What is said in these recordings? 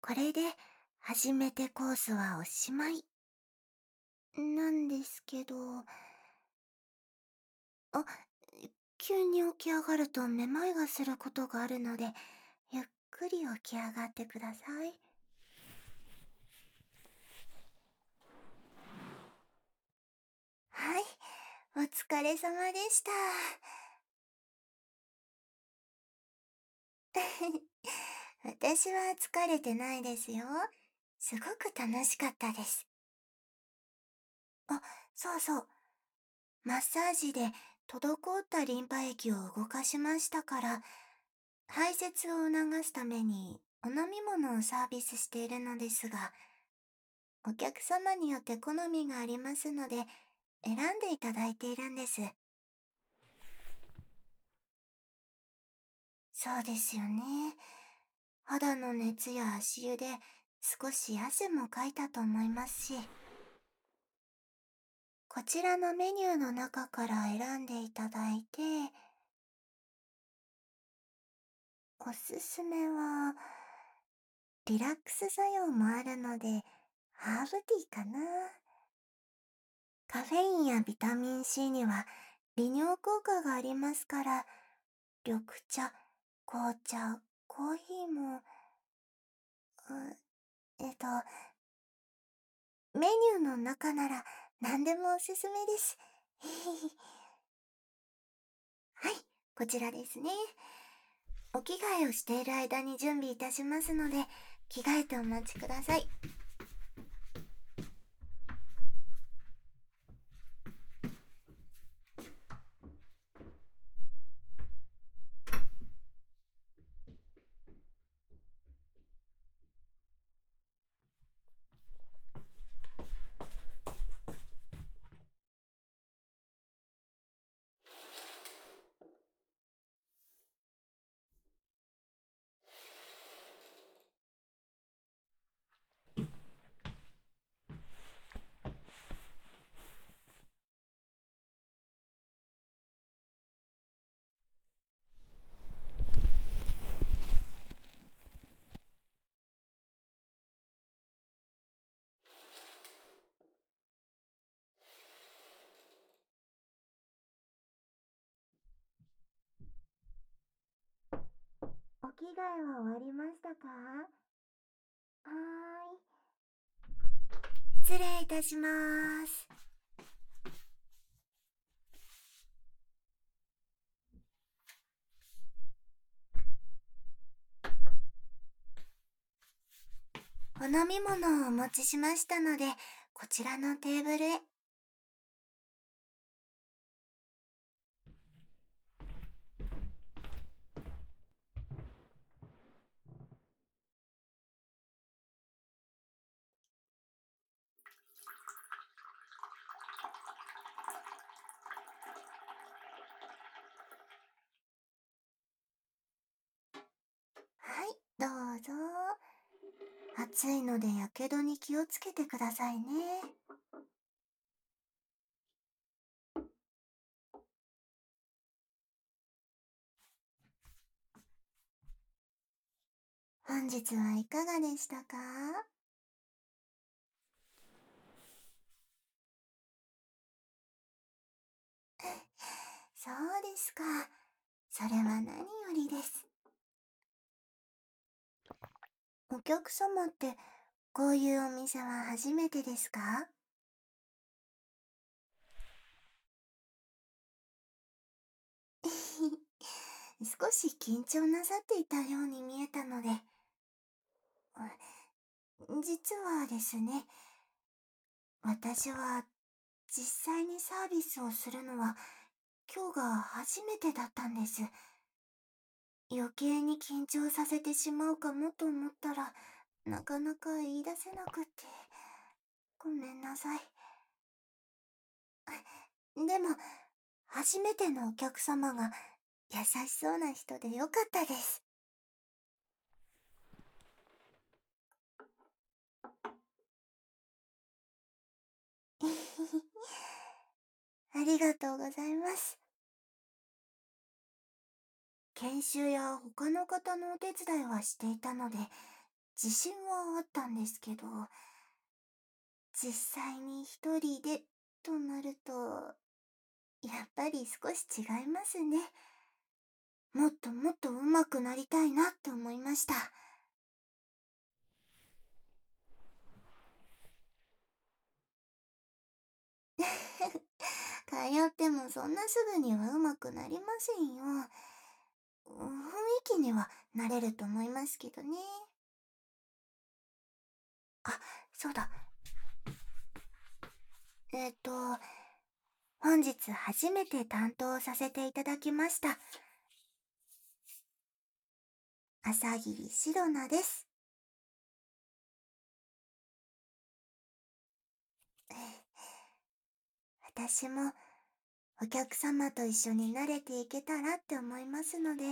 これで初めてコースはおしまい。なんですけど。あ、急に起き上がるとめまいがすることがあるので、ゆっくり起き上がってください。はい、お疲れ様でした。私は疲れてないですよ。すごく楽しかったです。あ、そうそう。マッサージで滞ったリンパ液を動かしましたから、排泄を促すためにお飲み物をサービスしているのですが、お客様によって好みがありますので、選んでいただいているんです。そうですよね。肌の熱や足湯で少し汗もかいたと思いますし。こちらのメニューの中から選んでいただいて、おすすめは、リラックス作用もあるので、ハーブティーかな。カフェインやビタミン C には利尿効果がありますから、緑茶、紅茶、コーヒーも、えっと、メニューの中なら何でもおすすめです。はい、こちらですね。お着替えをしている間に準備いたしますので、着替えてお待ちください。着替えは終わりましたか？はーい。失礼いたします。お飲み物をお持ちしましたので、こちらのテーブルへ。どうぞ。暑いのでやけどに気をつけてくださいね。本日はいかがでしたか？そうですか。それは何よりです。お客様って、こういうお店は初めてですか？少し緊張なさっていたように見えたので。実はですね、私は実際にサービスをするのは今日が初めてだったんです。余計に緊張させてしまうかもと思ったら、なかなか言い出せなくて。ごめんなさい。でも、初めてのお客様が優しそうな人でよかったです。ありがとうございます。研修や他の方のお手伝いはしていたので、自信はあったんですけど、実際に一人でとなると、やっぱり少し違いますね。もっともっと上手くなりたいなって思いました。通ってもそんなすぐには上手くなりませんよ。雰囲気にはなれると思いますけどね。あ、そうだ。えっ、と、本日初めて担当させていただきました。朝霧シロナです。私もお客様と一緒に慣れていけたらって思いますので、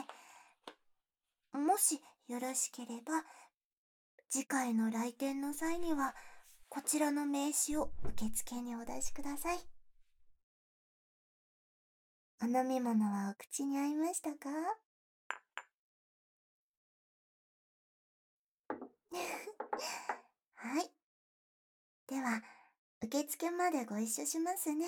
もしよろしければ、次回の来店の際には、こちらの名刺を受付にお出しください。お飲み物はお口に合いましたか？はい。では、受付までご一緒しますね。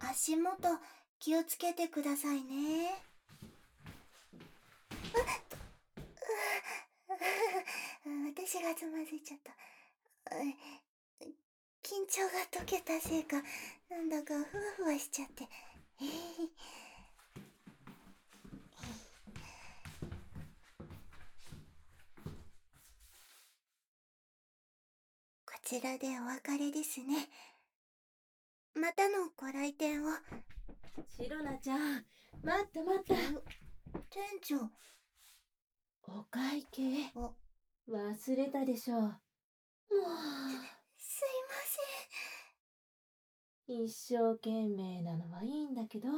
足元気をつけてくださいね。私がつまずいちゃった。緊張が解けたせいか、なんだかふわふわしちゃって。こちらでお別れですね。またのご来店を。シロナちゃん、待った待った。店長。お会計。忘れたでしょう。もう。すいません。一生懸命なのはいいんだけど、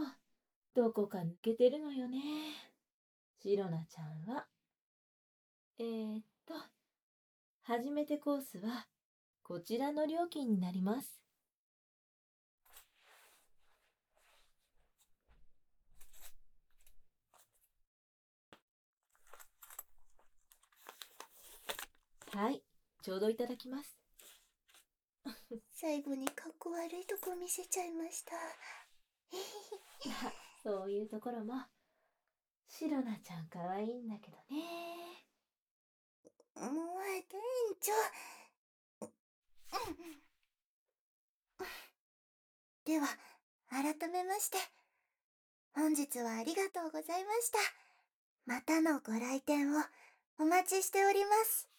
どこか抜けてるのよね。シロナちゃんは。えー、っと、初めてコースは、こちらの料金になります。はい、ちょうどいただきます。最後にかっこ悪いとこ見せちゃいました。そういうところも、シロナちゃん可愛いんだけどね。もう、店長。では、改めまして、本日はありがとうございました。またのご来店をお待ちしております。